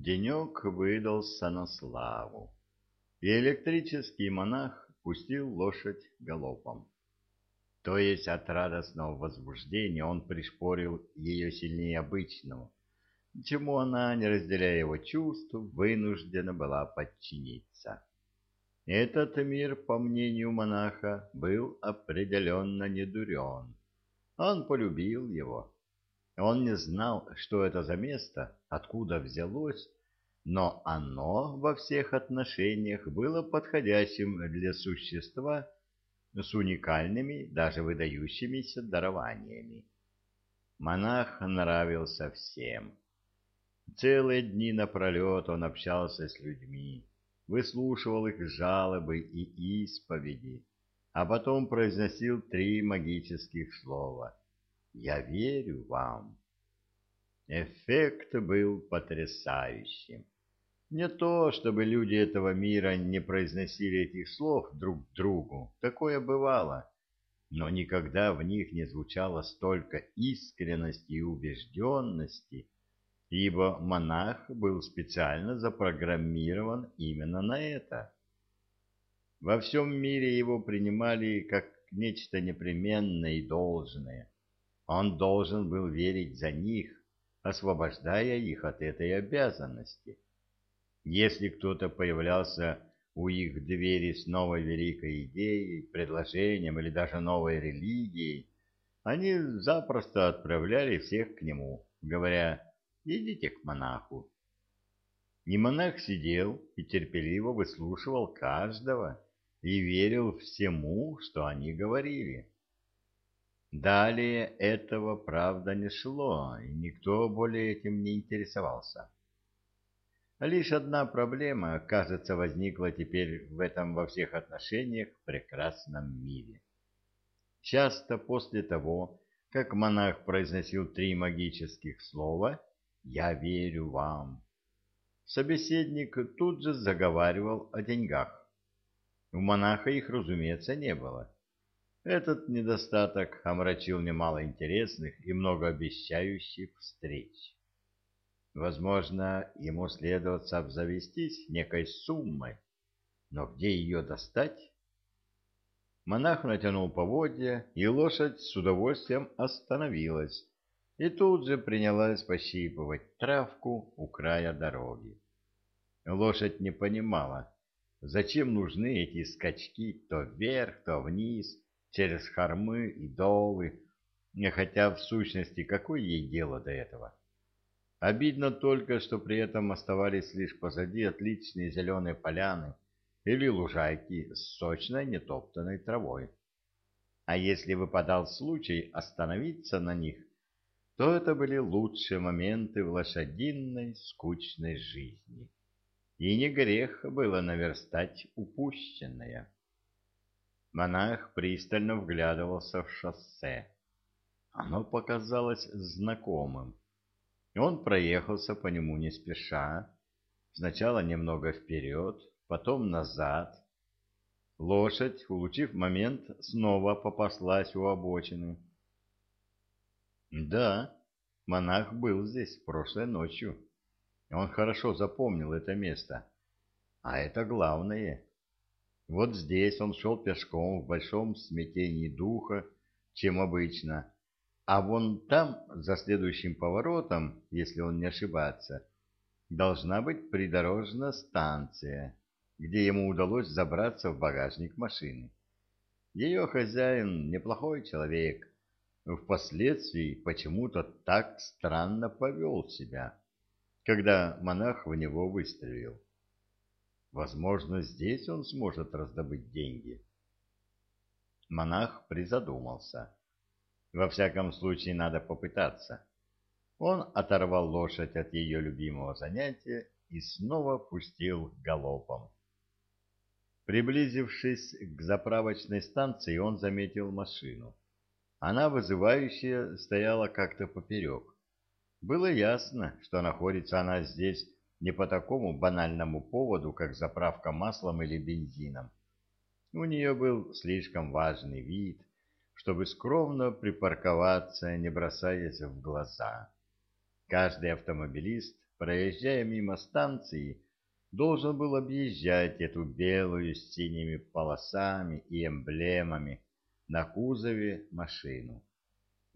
Денек выдался на славу, и электрический монах пустил лошадь галопом. То есть от радостного возбуждения он пришпорил ее сильнее обычного, чему она, не разделяя его чувств, вынуждена была подчиниться. Этот мир, по мнению монаха, был определенно недурен. Он полюбил его. Он не знал, что это за место, откуда взялось, но оно во всех отношениях было подходящим для существа с уникальными, даже выдающимися дарованиями. Монах нравился всем. Целые дни напролет он общался с людьми, выслушивал их жалобы и исповеди, а потом произносил три магических слова «Я верю вам». Эффект был потрясающим. Не то, чтобы люди этого мира не произносили этих слов друг другу, такое бывало, но никогда в них не звучало столько искренности и убежденности, ибо монах был специально запрограммирован именно на это. Во всем мире его принимали как нечто непременное и должное. Он должен был верить за них, освобождая их от этой обязанности. Если кто-то появлялся у их двери с новой великой идеей, предложением или даже новой религией, они запросто отправляли всех к нему, говоря Идите к монаху. И монах сидел и терпеливо выслушивал каждого и верил всему, что они говорили. Далее этого, правда, не шло, и никто более этим не интересовался. Лишь одна проблема, кажется, возникла теперь в этом во всех отношениях прекрасном мире. Часто после того, как монах произносил три магических слова, «Я верю вам». Собеседник тут же заговаривал о деньгах. У монаха их, разумеется, не было. Этот недостаток омрачил немало интересных и многообещающих встреч. Возможно, ему следует обзавестись некой суммой, но где ее достать? Монах натянул поводья, и лошадь с удовольствием остановилась, и тут же принялась пощипывать травку у края дороги. Лошадь не понимала, зачем нужны эти скачки то вверх, то вниз, через хормы и долы, хотя в сущности какое ей дело до этого? Обидно только, что при этом оставались лишь позади отличные зеленые поляны или лужайки с сочной нетоптанной травой. А если выпадал случай остановиться на них, то это были лучшие моменты в лошадиной скучной жизни. И не грех было наверстать упущенное. Монах пристально вглядывался в шоссе. Оно показалось знакомым. Он проехался по нему не спеша, сначала немного вперед, потом назад. Лошадь, улучив момент, снова попаслась у обочины. Да, монах был здесь прошлой ночью. Он хорошо запомнил это место. А это главное. Вот здесь он шел пешком в большом смятении духа, чем обычно. А вон там, за следующим поворотом, если он не ошибается, должна быть придорожная станция, где ему удалось забраться в багажник машины. Ее хозяин неплохой человек, впоследствии почему-то так странно повел себя, когда монах в него выстрелил. Возможно, здесь он сможет раздобыть деньги. Монах призадумался. Во всяком случае, надо попытаться. Он оторвал лошадь от ее любимого занятия и снова пустил галопом. Приблизившись к заправочной станции, он заметил машину. Она вызывающая стояла как-то поперек. Было ясно, что находится она здесь не по такому банальному поводу, как заправка маслом или бензином. У нее был слишком важный вид, чтобы скромно припарковаться, не бросаясь в глаза. Каждый автомобилист проезжая мимо станции, должен был объезжать эту белую с синими полосами и эмблемами на кузове машину.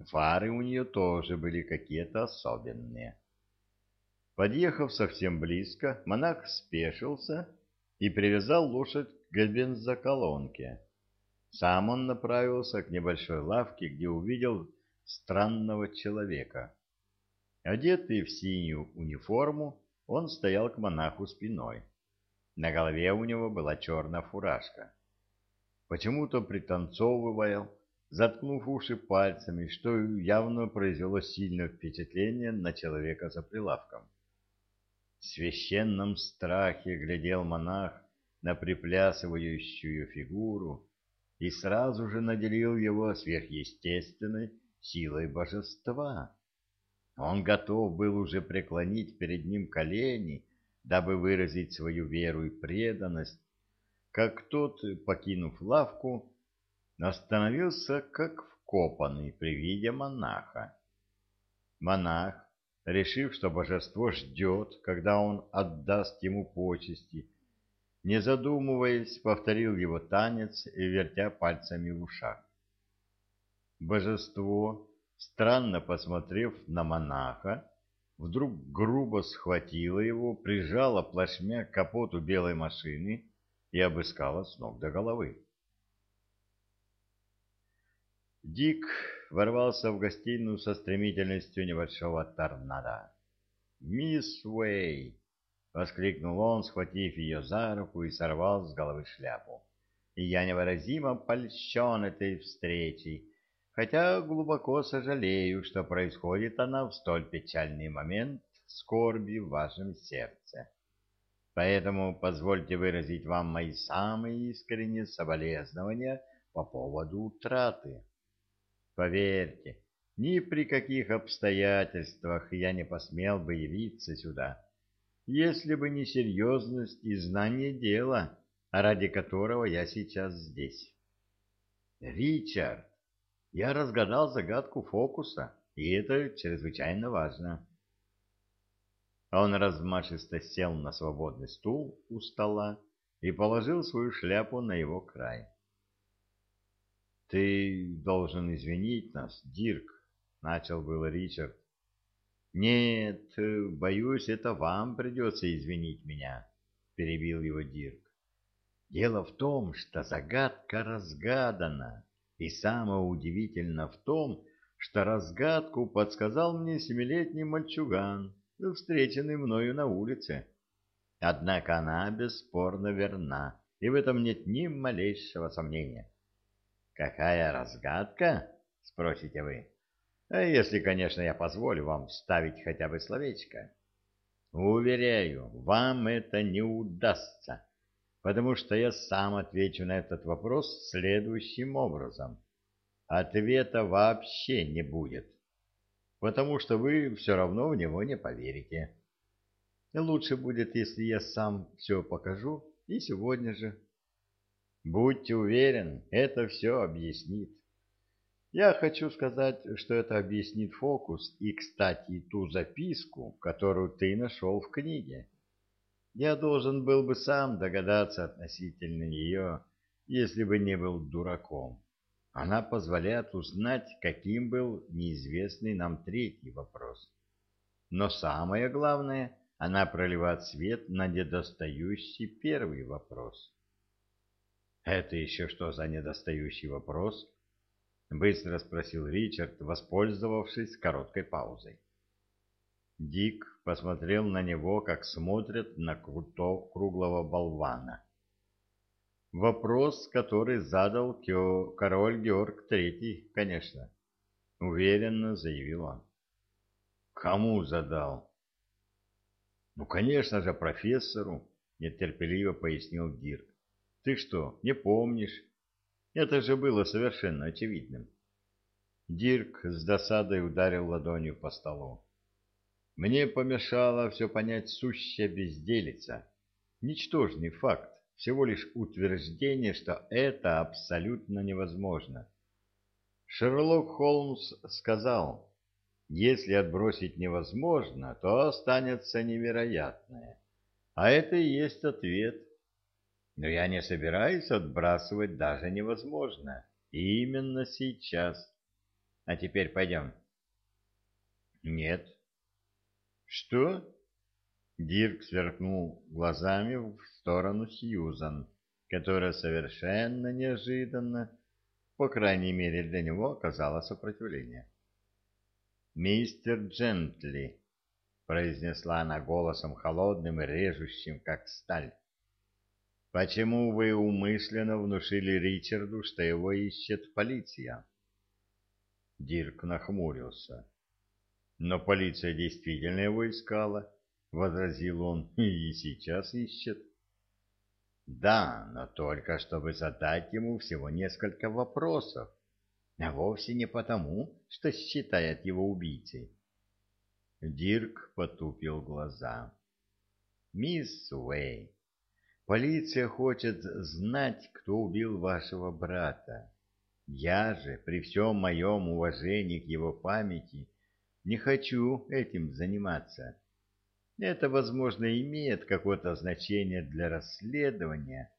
Фары у нее тоже были какие-то особенные. Подъехав совсем близко, монах спешился и привязал лошадь к бензоколонке. Сам он направился к небольшой лавке, где увидел странного человека. Одетый в синюю униформу, он стоял к монаху спиной. На голове у него была черная фуражка. Почему-то пританцовывал, заткнув уши пальцами, что явно произвело сильное впечатление на человека за прилавком. В священном страхе глядел монах на приплясывающую фигуру и сразу же наделил его сверхъестественной силой божества. Он готов был уже преклонить перед ним колени, дабы выразить свою веру и преданность, как тот, покинув лавку, остановился как вкопанный при виде монаха. Монах, решив, что божество ждет, когда он отдаст ему почести, не задумываясь, повторил его танец и вертя пальцами в ушах. Божество, странно посмотрев на монаха, вдруг грубо схватило его, прижало плашмя к капоту белой машины и обыскало с ног до головы. Дик ворвался в гостиную со стремительностью небольшого торнадо. «Мисс Уэй!» — воскликнул он, схватив ее за руку и сорвал с головы шляпу. «И я невыразимо польщен этой встречей, хотя глубоко сожалею, что происходит она в столь печальный момент скорби в вашем сердце. Поэтому позвольте выразить вам мои самые искренние соболезнования по поводу утраты». Поверьте, ни при каких обстоятельствах я не посмел бы явиться сюда, если бы не серьезность и знание дела, ради которого я сейчас здесь. Ричард, я разгадал загадку фокуса, и это чрезвычайно важно. Он размашисто сел на свободный стул у стола и положил свою шляпу на его край. «Ты должен извинить нас, Дирк», — начал был Ричард. «Нет, боюсь, это вам придется извинить меня», — перебил его Дирк. «Дело в том, что загадка разгадана, и самое удивительное в том, что разгадку подсказал мне семилетний мальчуган, встреченный мною на улице. Однако она бесспорно верна, и в этом нет ни малейшего сомнения. Какая разгадка? Спросите вы. А если, конечно, я позволю вам вставить хотя бы словечко. Уверяю, вам это не удастся, потому что я сам отвечу на этот вопрос следующим образом. Ответа вообще не будет, потому что вы все равно в него не поверите. Лучше будет, если я сам все покажу и сегодня же. Будьте уверен, это все объяснит. Я хочу сказать, что это объяснит фокус и, кстати, ту записку, которую ты нашел в книге. Я должен был бы сам догадаться относительно нее, если бы не был дураком. Она позволяет узнать, каким был неизвестный нам третий вопрос. Но самое главное, она проливает свет на недостающий первый вопрос. «Это еще что за недостающий вопрос?» — быстро спросил Ричард, воспользовавшись короткой паузой. Дик посмотрел на него, как смотрят на круто круглого болвана. Вопрос, который задал король Георг Третий, конечно, — уверенно заявил он. Кому задал? Ну, конечно же, профессору, — нетерпеливо пояснил Дирк. Ты что, не помнишь? Это же было совершенно очевидным. Дирк с досадой ударил ладонью по столу. Мне помешало все понять сущая безделица. Ничтожный факт, всего лишь утверждение, что это абсолютно невозможно. Шерлок Холмс сказал, Если отбросить невозможно, то останется невероятное. А это и есть ответ. Но я не собираюсь отбрасывать даже невозможное. Именно сейчас. А теперь пойдем. Нет. Что? Дирк сверкнул глазами в сторону Сьюзан, которая совершенно неожиданно, по крайней мере для него, оказала сопротивление. «Мистер Джентли», — произнесла она голосом холодным и режущим, как сталь, — «почему вы умышленно внушили Ричарду, что его ищет полиция?» Дирк нахмурился. «Но полиция действительно его искала», — возразил он, — «и сейчас ищет». «Да, но только чтобы задать ему всего несколько вопросов» а вовсе не потому, что считает его убийцей. Дирк потупил глаза. «Мисс Уэй, полиция хочет знать, кто убил вашего брата. Я же, при всем моем уважении к его памяти, не хочу этим заниматься. Это, возможно, имеет какое-то значение для расследования,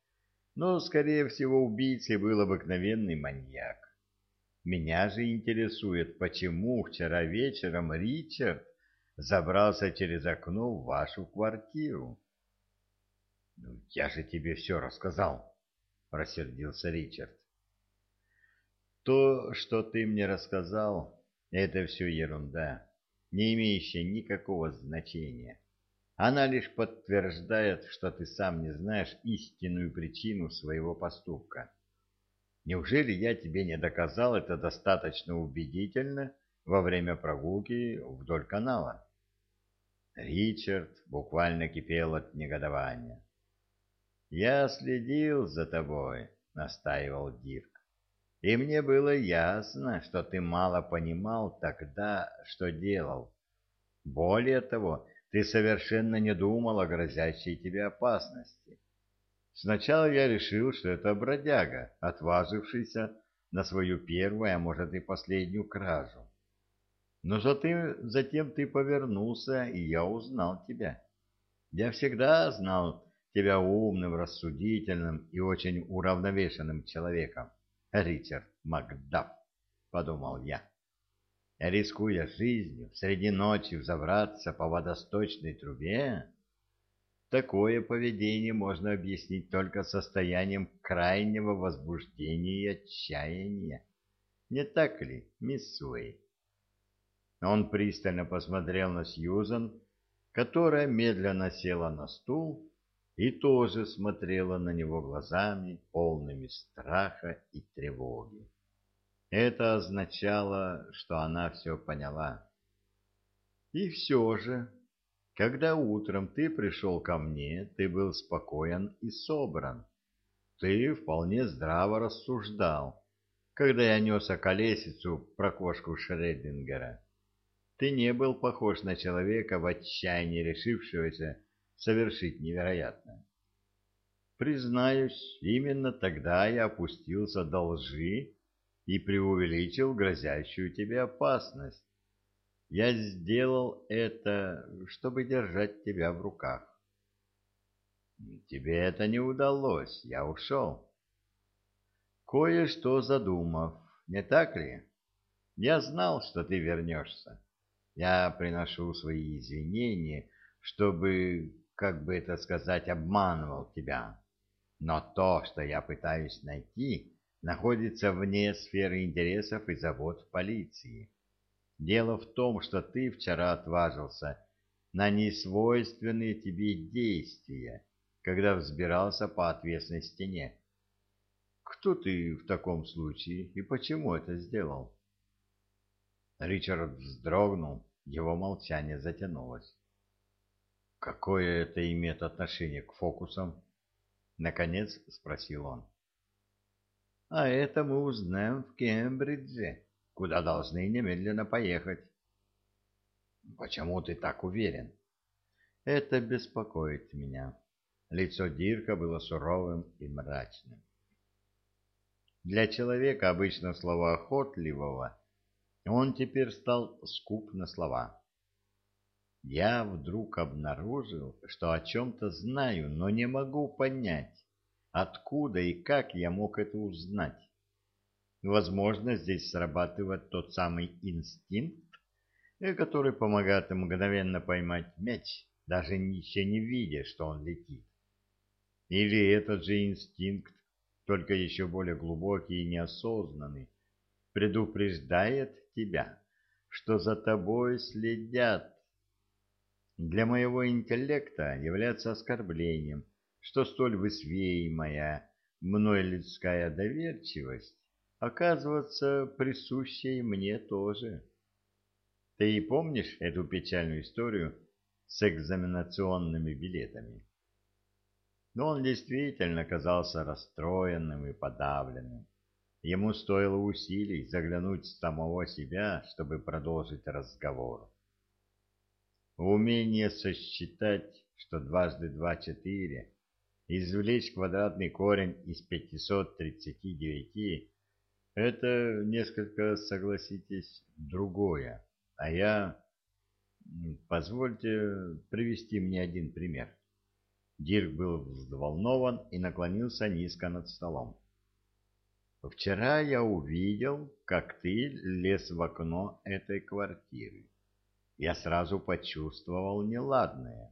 но, скорее всего, убийцей был обыкновенный маньяк. Меня же интересует, почему вчера вечером Ричард забрался через окно в вашу квартиру. — Ну, я же тебе все рассказал, — рассердился Ричард. — То, что ты мне рассказал, — это все ерунда, не имеющая никакого значения. Она лишь подтверждает, что ты сам не знаешь истинную причину своего поступка. — Неужели я тебе не доказал это достаточно убедительно во время прогулки вдоль канала? Ричард буквально кипел от негодования. «Я следил за тобой», — настаивал Дирк. «И мне было ясно, что ты мало понимал тогда, что делал. Более того, ты совершенно не думал о грозящей тебе опасности. Сначала я решил, что это бродяга, отважившийся на свою первую, а может и последнюю кражу. Но затем, затем ты повернулся, и я узнал тебя. Я всегда знал тебя умным, рассудительным и очень уравновешенным человеком. Ричард Макдаф, — подумал я. Рискуя жизнью, среди ночи взобраться по водосточной трубе, Такое поведение можно объяснить только состоянием крайнего возбуждения и отчаяния. Не так ли, мисс Уэй? Он пристально посмотрел на Сьюзан, которая медленно села на стул и тоже смотрела на него глазами, полными страха и тревоги. Это означало, что она все поняла. И все же когда утром ты пришел ко мне, ты был спокоен и собран. Ты вполне здраво рассуждал, когда я нес околесицу про кошку Шреддингера. Ты не был похож на человека в отчаянии решившегося совершить невероятное. Признаюсь, именно тогда я опустился до лжи и преувеличил грозящую тебе опасность. Я сделал это, чтобы держать тебя в руках. Тебе это не удалось, я ушел. Кое-что задумав, не так ли? Я знал, что ты вернешься. Я приношу свои извинения, чтобы, как бы это сказать, обманывал тебя. Но то, что я пытаюсь найти, находится вне сферы интересов и забот полиции. Дело в том, что ты вчера отважился на несвойственные тебе действия, когда взбирался по отвесной стене. Кто ты в таком случае и почему это сделал? Ричард вздрогнул, его молчание затянулось. Какое это имеет отношение к фокусам? Наконец спросил он. А это мы узнаем в Кембридже, куда должны немедленно поехать. Почему ты так уверен? Это беспокоит меня. Лицо Дирка было суровым и мрачным. Для человека обычно словоохотливого Он теперь стал скуп на слова. Я вдруг обнаружил, что о чем-то знаю, но не могу понять, откуда и как я мог это узнать. Возможно, здесь срабатывает тот самый инстинкт, э, который помогает мгновенно поймать мяч, даже еще не видя, что он летит. Или этот же инстинкт, только еще более глубокий и неосознанный, предупреждает тебя, что за тобой следят. Для моего интеллекта является оскорблением, что столь высвеемая мной людская доверчивость оказывается присущей мне тоже. Ты и помнишь эту печальную историю с экзаменационными билетами? но он действительно казался расстроенным и подавленным. Ему стоило усилий заглянуть в самого себя, чтобы продолжить разговор. Умение сосчитать, что дважды два — четыре, извлечь квадратный корень из 539 — это несколько, согласитесь, другое. А я... Позвольте привести мне один пример. Дирк был взволнован и наклонился низко над столом. «Вчера я увидел, как ты лез в окно этой квартиры. Я сразу почувствовал неладное.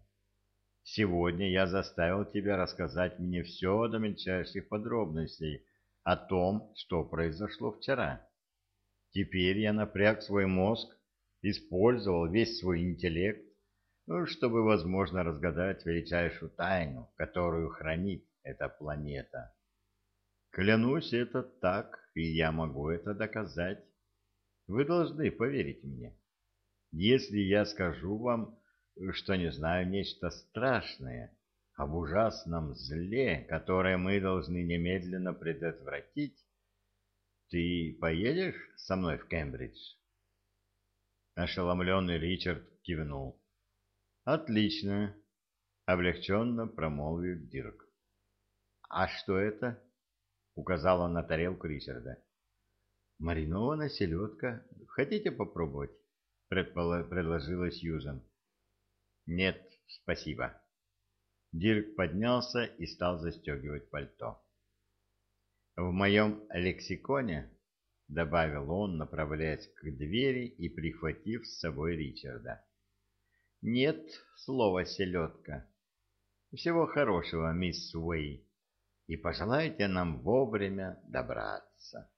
Сегодня я заставил тебя рассказать мне все до мельчайших подробностей о том, что произошло вчера. Теперь я напряг свой мозг, использовал весь свой интеллект, ну, чтобы, возможно, разгадать величайшую тайну, которую хранит эта планета. Клянусь, это так, и я могу это доказать. Вы должны поверить мне. Если я скажу вам, что не знаю нечто страшное об ужасном зле, которое мы должны немедленно предотвратить, ты поедешь со мной в Кембридж? Ошеломленный Ричард кивнул. Отлично, облегченно промолвил Дирк. А что это? указала на тарелку Ричарда. Маринованная селедка. Хотите попробовать? Предложила Сьюзен. Нет, спасибо. Дирк поднялся и стал застегивать пальто. В моем лексиконе, добавил он, направляясь к двери и прихватив с собой Ричарда, нет слова «селедка». Всего хорошего, мисс Уэй, и пожелайте нам вовремя добраться.